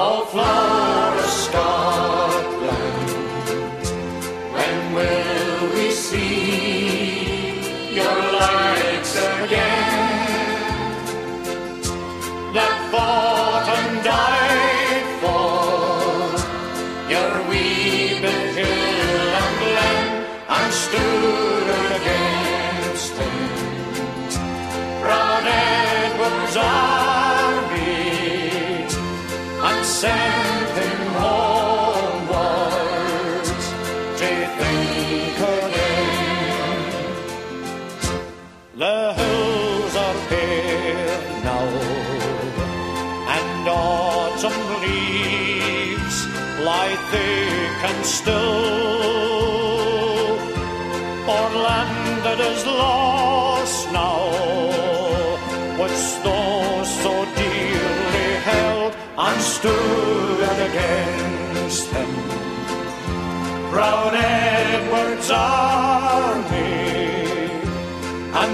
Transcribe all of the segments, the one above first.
Oh, Flora, Scotland, Hills are bare now, and autumn leaves lie thick and still. Our land that is lost now, which those so dearly held and stood against him. Proud Edward's and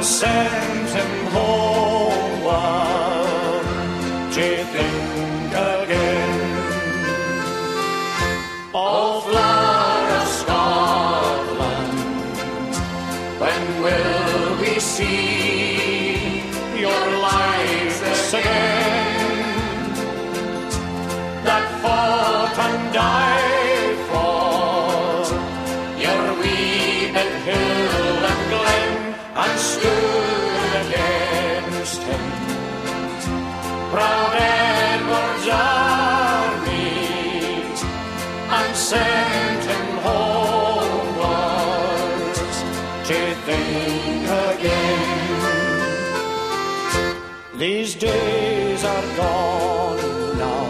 sent him homeward to think again. Oh, Flora, Scotland, when will we see your lights again? That fought and died for him. Proud Edward's and sent him homewards to think again. These days are gone now,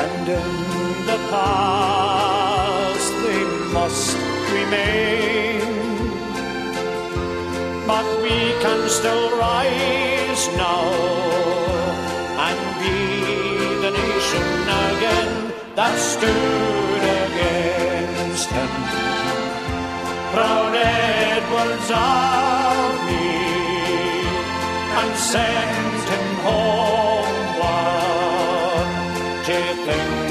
and in the past they must remain but we can still rise now and be the nation again that stood against him. Proud Edward's army and sent him home, to think.